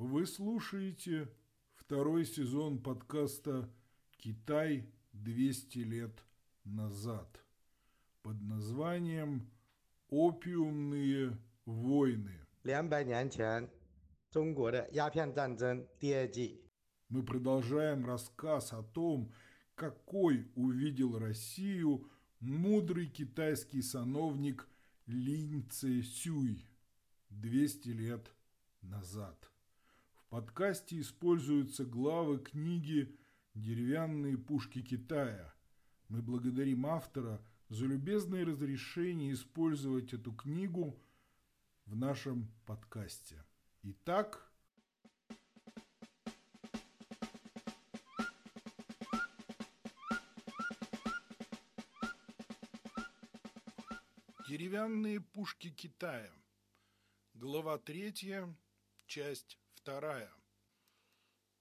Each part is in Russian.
Вы слушаете второй сезон подкаста «Китай 200 лет назад» под названием «Опиумные войны». 两百年前，中国的鸦片战争第二季。 Мы продолжаем рассказ о том, какой увидел Россию мудрый китайский сановник Линь Цэ-сюй 200 лет назад. Подкасте используются главы книги «Деревянные пушки Китая». Мы благодарим автора за любезное разрешение использовать эту книгу в нашем подкасте. Итак, Деревянные пушки Китая. Глава третья, часть вторая.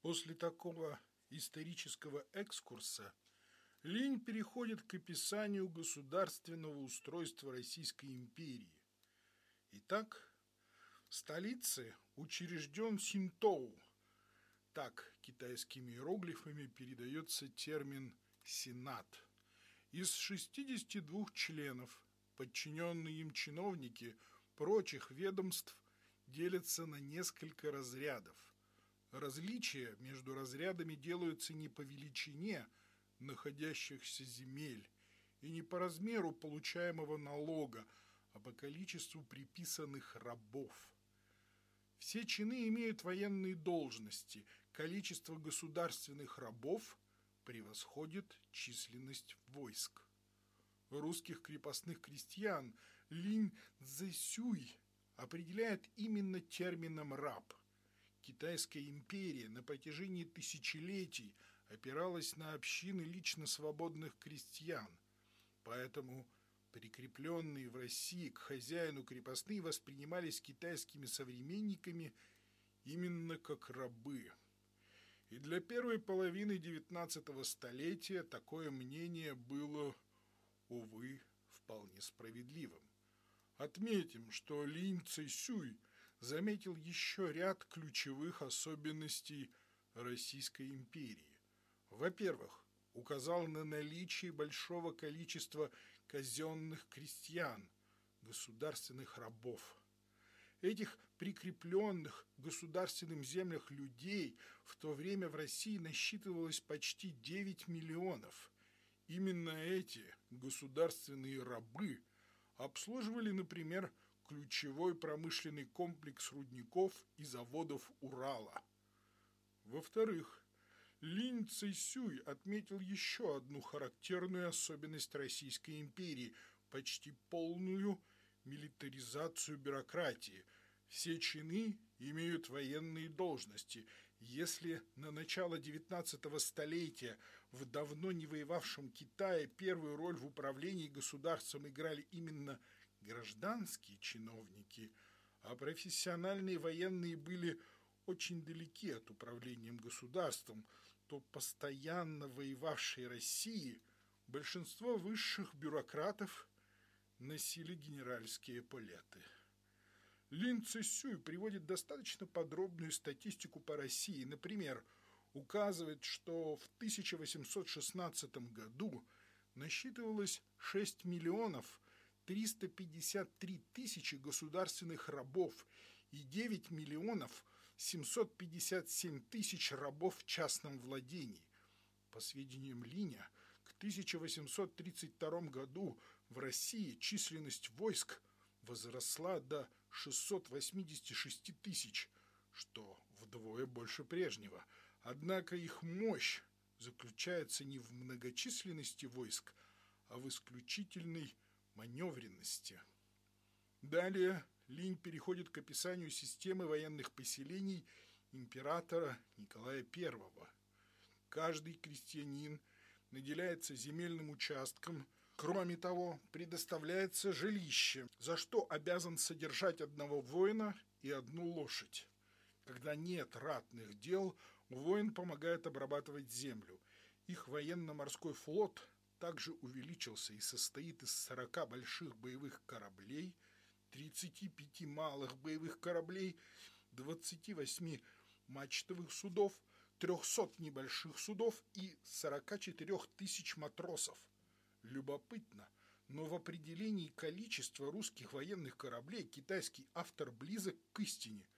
После такого исторического экскурса Линь переходит к описанию государственного устройства Российской империи. Итак, в столице учрежден Синтоу. Так китайскими иероглифами передается термин «сенат». Из 62 членов – подчиненные им чиновники прочих ведомств делятся на несколько разрядов. Различия между разрядами делаются не по величине находящихся земель и не по размеру получаемого налога, а по количеству приписанных рабов. Все чины имеют военные должности, количество государственных рабов превосходит численность войск русских крепостных крестьян Линь Цзэсюй определяет именно термином «раб». Китайская империя на протяжении тысячелетий опиралась на общины лично свободных крестьян, поэтому прикрепленные в России к хозяину крепостные воспринимались китайскими современниками именно как рабы. И для первой половины XIX столетия такое мнение было увы, вполне справедливым. Отметим, что Линь Цэсюй заметил еще ряд ключевых особенностей Российской империи. Во-первых, указал на наличие большого количества казенных крестьян, государственных рабов. Этих прикрепленных к государственным землях людей в то время в России насчитывалось почти 9 миллионов – Именно эти государственные рабы обслуживали, например, ключевой промышленный комплекс рудников и заводов Урала. Во-вторых, Линь Цэйсюй отметил еще одну характерную особенность Российской империи – почти полную милитаризацию бюрократии. Все чины имеют военные должности. Если на начало XIX столетия в давно не воевавшем Китае первую роль в управлении государством играли именно гражданские чиновники, а профессиональные военные были очень далеки от управления государством, то постоянно воевавшей России большинство высших бюрократов носили генеральские эполеты. Лин Цисюй приводит достаточно подробную статистику по России. Например, указывает, что в 1816 году насчитывалось 6 миллионов 353 тысячи государственных рабов и 9 миллионов 757 тысяч рабов в частном владении. По сведениям Линя, к 1832 году в России численность войск возросла до 686 тысяч, что вдвое больше прежнего. Однако их мощь заключается не в многочисленности войск, а в исключительной маневренности. Далее Линь переходит к описанию системы военных поселений императора Николая I. Каждый крестьянин наделяется земельным участком – Кроме того, предоставляется жилище, за что обязан содержать одного воина и одну лошадь. Когда нет ратных дел, воин помогает обрабатывать землю. Их военно-морской флот также увеличился и состоит из 40 больших боевых кораблей, 35 малых боевых кораблей, 28 мачтовых судов, 300 небольших судов и 44 тысяч матросов. Любопытно, но в определении количества русских военных кораблей китайский автор близок к истине,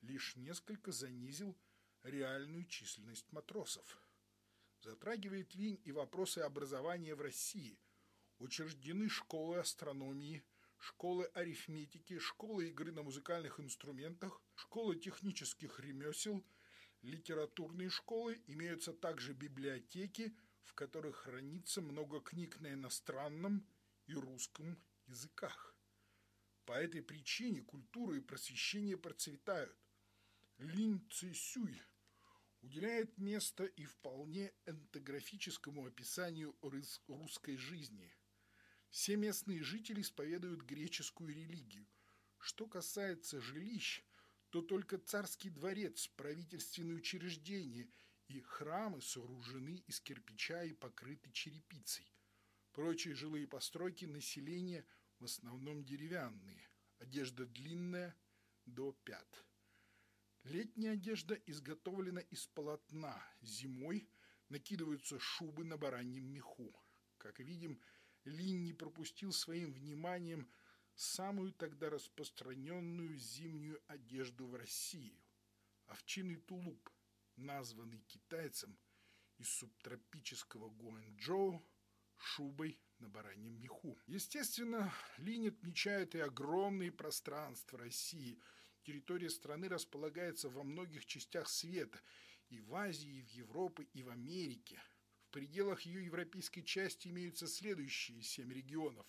лишь несколько занизил реальную численность матросов. Затрагивает Линь и вопросы образования в России. Учреждены школы астрономии, школы арифметики, школы игры на музыкальных инструментах, школы технических ремесел, литературные школы, имеются также библиотеки, в которых хранится много книг на иностранном и русском языках. По этой причине культура и просвещение процветают. Линь Цисюй уделяет место и вполне энтографическому описанию русской жизни. Все местные жители исповедуют греческую религию. Что касается жилищ, то только царский дворец, правительственные учреждения и храмы сооружены из кирпича и покрыты черепицей. Прочие жилые постройки населения в основном деревянные, одежда длинная до пят. Летняя одежда изготовлена из полотна, зимой накидываются шубы на бараньем меху. Как видим, Лин не пропустил своим вниманием самую тогда распространенную зимнюю одежду в Россию – овчиный тулуп, названный китайцем из субтропического Гуанчжоу шубой на бараньем меху. Естественно, Линь отмечает и огромные пространства России – Территория страны располагается во многих частях света, и в Азии, и в Европе, и в Америке. В пределах ее европейской части имеются следующие семь регионов.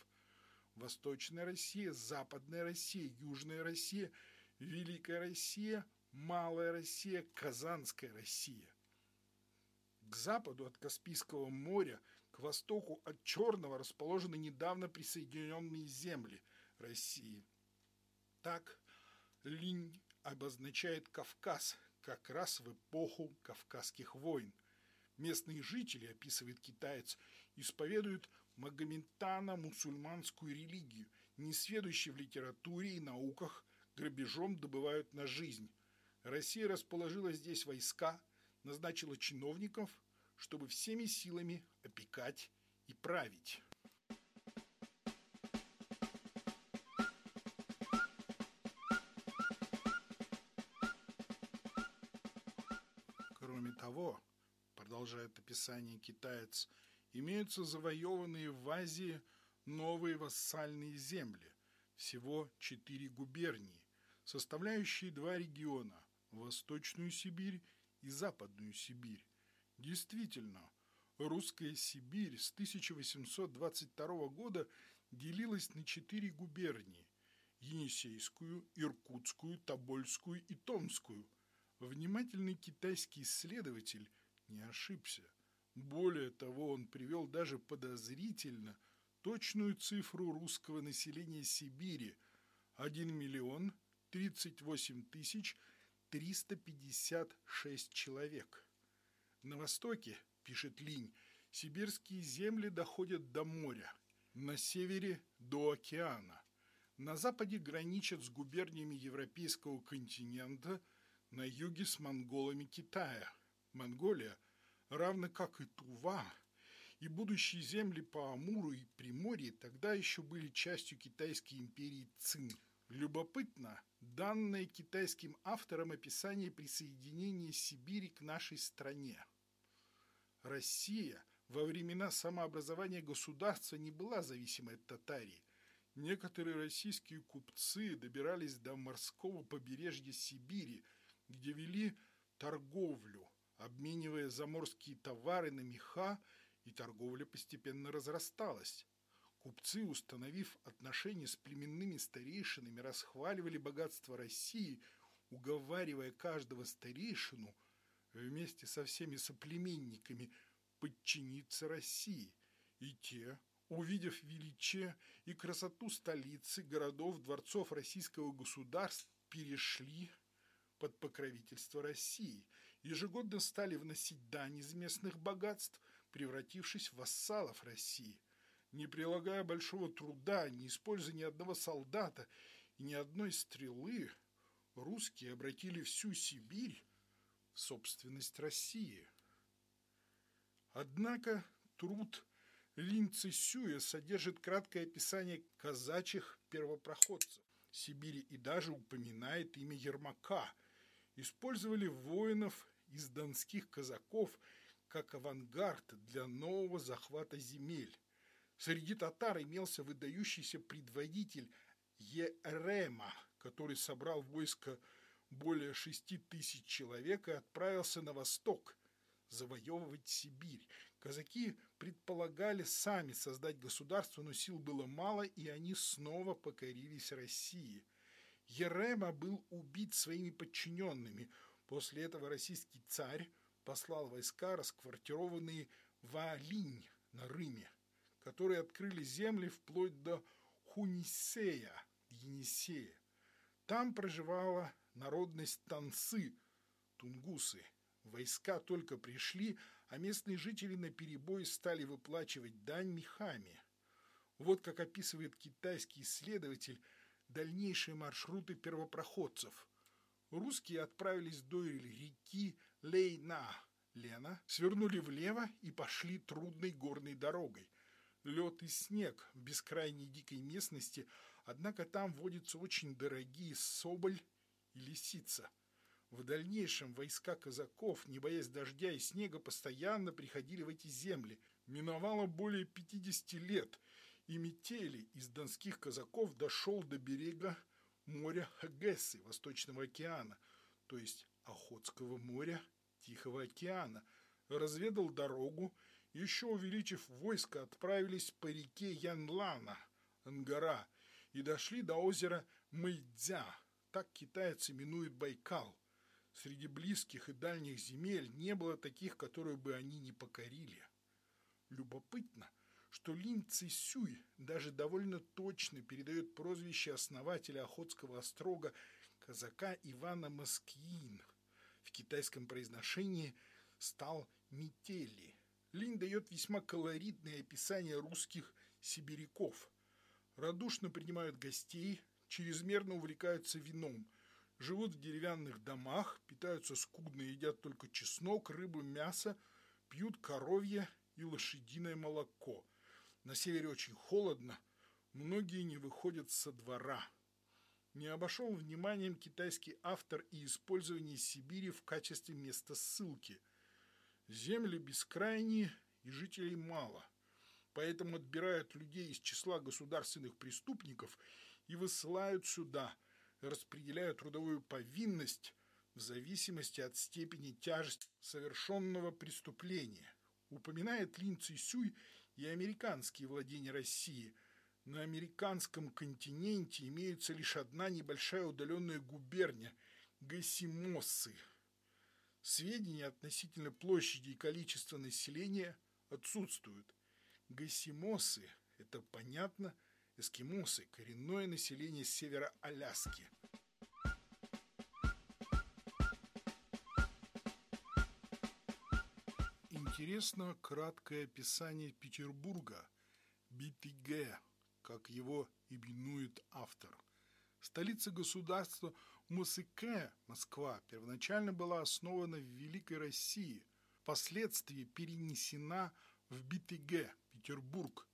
Восточная Россия, Западная Россия, Южная Россия, Великая Россия, Малая Россия, Казанская Россия. К западу от Каспийского моря, к востоку от Черного расположены недавно присоединенные земли России. Так, Линь обозначает Кавказ как раз в эпоху Кавказских войн. Местные жители, описывает китаец, исповедуют магометано-мусульманскую религию, несведущие в литературе и науках, грабежом добывают на жизнь. Россия расположила здесь войска, назначила чиновников, чтобы всеми силами опекать и править. того, продолжает описание китаец, имеются завоеванные в Азии новые вассальные земли, всего четыре губернии, составляющие два региона – Восточную Сибирь и Западную Сибирь. Действительно, русская Сибирь с 1822 года делилась на четыре губернии – Енисейскую, Иркутскую, Тобольскую и Томскую – Внимательный китайский исследователь не ошибся. Более того, он привел даже подозрительно точную цифру русского населения Сибири – 1 миллион 38 тысяч 356 человек. На востоке, пишет Линь, сибирские земли доходят до моря, на севере – до океана. На западе граничат с губерниями европейского континента – на юге с монголами Китая. Монголия, равно как и Тува, и будущие земли по Амуру и Приморье тогда еще были частью Китайской империи Цин. Любопытно, данное китайским автором описание присоединения Сибири к нашей стране. Россия во времена самообразования государства не была зависимой от Татарии. Некоторые российские купцы добирались до морского побережья Сибири – где вели торговлю, обменивая заморские товары на меха, и торговля постепенно разрасталась. Купцы, установив отношения с племенными старейшинами, расхваливали богатство России, уговаривая каждого старейшину вместе со всеми соплеменниками подчиниться России. И те, увидев величие и красоту столицы, городов, дворцов российского государства, перешли под покровительство России, ежегодно стали вносить дань из местных богатств, превратившись в вассалов России. Не прилагая большого труда, не используя ни одного солдата и ни одной стрелы, русские обратили всю Сибирь в собственность России. Однако труд Лин Цисюя содержит краткое описание казачьих первопроходцев Сибири и даже упоминает имя Ермака. Использовали воинов из донских казаков как авангард для нового захвата земель. Среди татар имелся выдающийся предводитель Ерема, который собрал войско более шести тысяч человек и отправился на восток завоевывать Сибирь. Казаки предполагали сами создать государство, но сил было мало, и они снова покорились России. Ерема был убит своими подчиненными. После этого российский царь послал войска, расквартированные в Алинь на Рыме которые открыли земли вплоть до Хунисея, Енисея. Там проживала народность танцы, тунгусы. Войска только пришли, а местные жители на перебой стали выплачивать дань мехами. Вот как описывает китайский исследователь дальнейшие маршруты первопроходцев. Русские отправились до реки Лейна, Лена, свернули влево и пошли трудной горной дорогой – лед и снег в бескрайней дикой местности, однако там водятся очень дорогие соболь и лисица. В дальнейшем войска казаков, не боясь дождя и снега, постоянно приходили в эти земли. Миновало более 50 лет, и метели из донских казаков дошел до берега моря Хагессы, Восточного океана, то есть Охотского моря, Тихого океана, разведал дорогу еще увеличив войско, отправились по реке Янлана, Ангара, и дошли до озера Мэйдзя, так китайцы именуют Байкал. Среди близких и дальних земель не было таких, которые бы они не покорили. Любопытно, что Лин Цисюй даже довольно точно передает прозвище основателя Охотского острога казака Ивана Москвин. В китайском произношении стал Метели – Линь дает весьма колоритное описание русских сибиряков. Радушно принимают гостей, чрезмерно увлекаются вином, живут в деревянных домах, питаются скудно, едят только чеснок, рыбу, мясо, пьют коровье и лошадиное молоко. На севере очень холодно, многие не выходят со двора. Не обошел вниманием китайский автор и использование Сибири в качестве места ссылки – Земли бескрайние и жителей мало, поэтому отбирают людей из числа государственных преступников и высылают сюда, распределяют трудовую повинность в зависимости от степени тяжести совершенного преступления. Упоминает Лин Цисюй и американские владения России. На американском континенте имеется лишь одна небольшая удаленная губерния – Гасимосы – Сведения относительно площади и количества населения отсутствуют. Гасимосы – это, понятно, эскимосы, коренное население севера Аляски. Интересно краткое описание Петербурга, Битиге, как его именует автор. Столица государства – Мусыке, Москва, первоначально была основана в Великой России, впоследствии перенесена в Битыге, Петербург.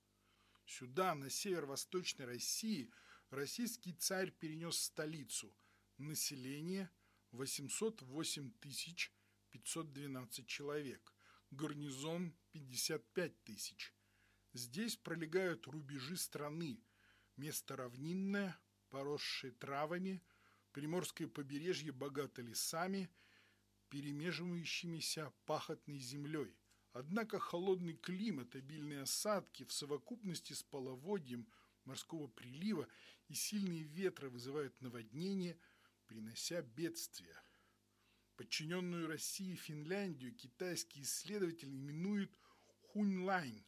Сюда, на северо-восточной России, российский царь перенес столицу. Население 808 512 человек. Гарнизон 55 тысяч. Здесь пролегают рубежи страны. Место равнинное, поросшее травами – Приморское побережье богато лесами, перемеживающимися пахотной землей. Однако холодный климат, обильные осадки в совокупности с половодьем морского прилива и сильные ветры вызывают наводнения, принося бедствия. Подчиненную России Финляндию китайские исследователи именуют Хуньлань.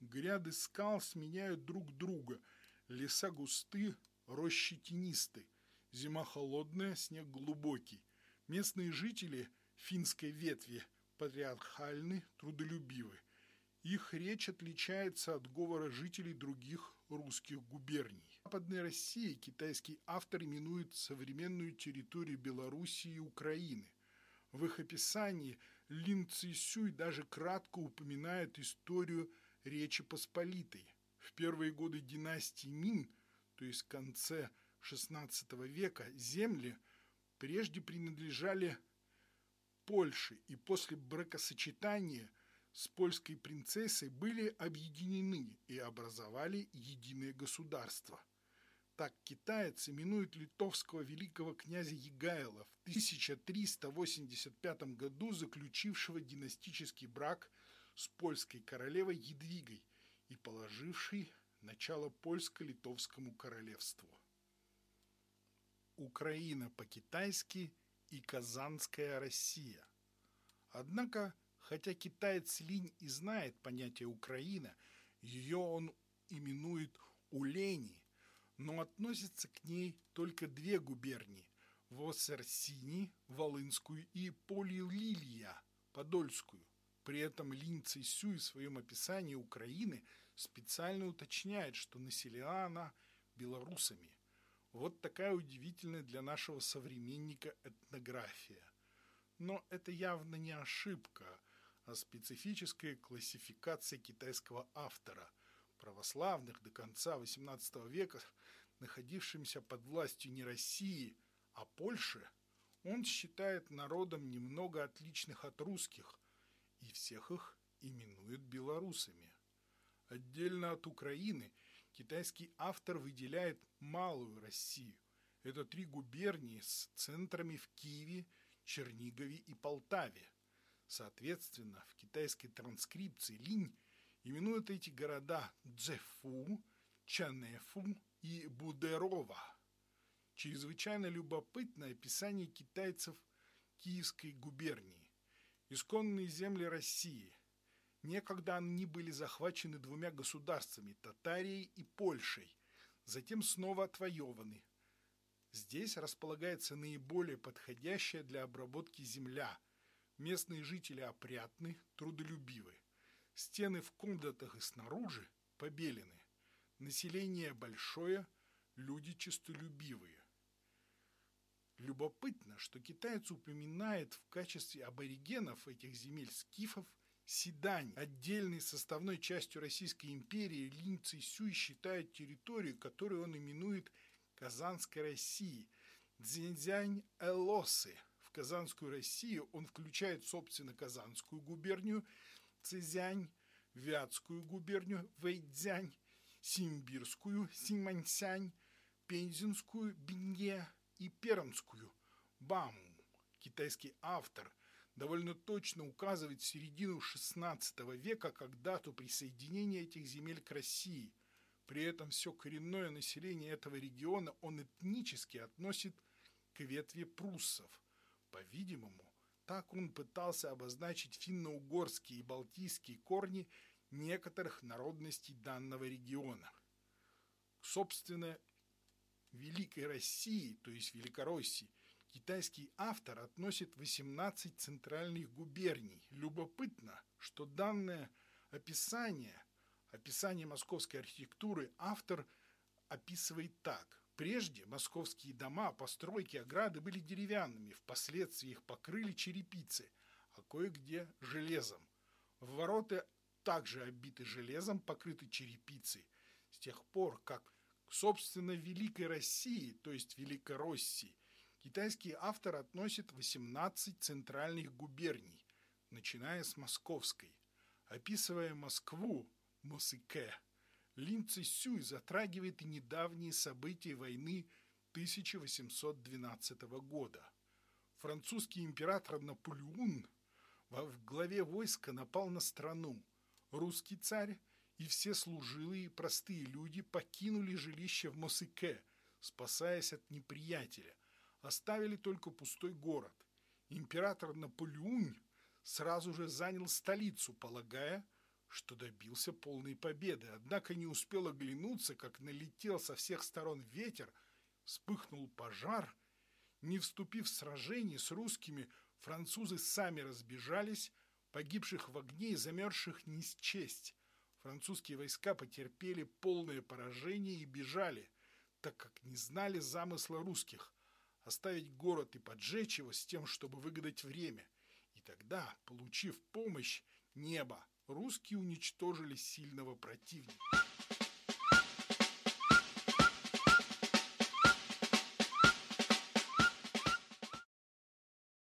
Гряды скал сменяют друг друга, леса густы, рощи тенисты – Зима холодная, снег глубокий. Местные жители финской ветви патриархальны, трудолюбивы. Их речь отличается от говора жителей других русских губерний. В Западной России китайский автор именует современную территорию Белоруссии и Украины. В их описании Лин Цисюй даже кратко упоминает историю Речи Посполитой. В первые годы династии Мин, то есть в конце XVI века, земли прежде принадлежали Польше и после бракосочетания с польской принцессой были объединены и образовали единое государство. Так китаец именует литовского великого князя Егайла в 1385 году заключившего династический брак с польской королевой Едвигой и положивший начало польско-литовскому королевству. Украина по-китайски и Казанская Россия. Однако, хотя китаец Линь и знает понятие Украина, ее он именует Улени – но относятся к ней только две губернии – Восерсини, Волынскую и Полилилия, Подольскую. При этом Лин Цисюй в своем описании Украины специально уточняет, что населена она белорусами. Вот такая удивительная для нашего современника этнография. Но это явно не ошибка, а специфическая классификация китайского автора – православных до конца XVIII века, находившимся под властью не России, а Польши, он считает народом немного отличных от русских, и всех их именует белорусами. Отдельно от Украины китайский автор выделяет Малую Россию. Это три губернии с центрами в Киеве, Чернигове и Полтаве. Соответственно, в китайской транскрипции линь Именуют эти города Джефу, Чанефу и Будерова. Чрезвычайно любопытное описание китайцев Киевской губернии. Исконные земли России. Некогда они были захвачены двумя государствами – Татарией и Польшей, затем снова отвоеваны. Здесь располагается наиболее подходящая для обработки земля. Местные жители опрятны, трудолюбивы. Стены в комнатах и снаружи побелены. Население большое, люди честолюбивые. Любопытно, что китаец упоминает в качестве аборигенов этих земель скифов Сидань. Отдельной составной частью Российской империи Лин Цисюй считает территорию, которую он именует Казанской Россией, Цзиньцзянь-Элосы. В Казанскую Россию он включает, собственно, Казанскую губернию – Цзянь, Вятскую губернию Вэйцзянь, Симбирскую Симаньсянь, Пензенскую Бинье и Пермскую Баму. Китайский автор довольно точно указывает середину XVI века как дату присоединения этих земель к России. При этом все коренное население этого региона он этнически относит к ветви пруссов. По-видимому, так он пытался обозначить финно-угорские и балтийские корни некоторых народностей данного региона. Собственно, Великой России, то есть Великороссии, китайский автор относит 18 центральных губерний. Любопытно, что данное описание, описание московской архитектуры автор описывает так. Прежде московские дома, постройки, ограды были деревянными, впоследствии их покрыли черепицей, а кое-где железом. В ворота также обиты железом, покрыты черепицей. С тех пор, как, собственно, Великой России, то есть Великороссии, китайский автор относит 18 центральных губерний, начиная с Московской. Описывая Москву, Мосыке, Лин Цисюй затрагивает и недавние события войны 1812 года. Французский император Наполеон в главе войска напал на страну. Русский царь и все служилые простые люди покинули жилище в Мосыке, спасаясь от неприятеля. Оставили только пустой город. Император Наполеон сразу же занял столицу, полагая, что добился полной победы, однако не успел оглянуться, как налетел со всех сторон ветер, вспыхнул пожар. Не вступив в сражение с русскими, французы сами разбежались, погибших в огне и замерзших не счесть. Французские войска потерпели полное поражение и бежали, так как не знали замысла русских. Оставить город и поджечь его с тем, чтобы выгадать время. И тогда, получив помощь неба, русские уничтожили сильного противника.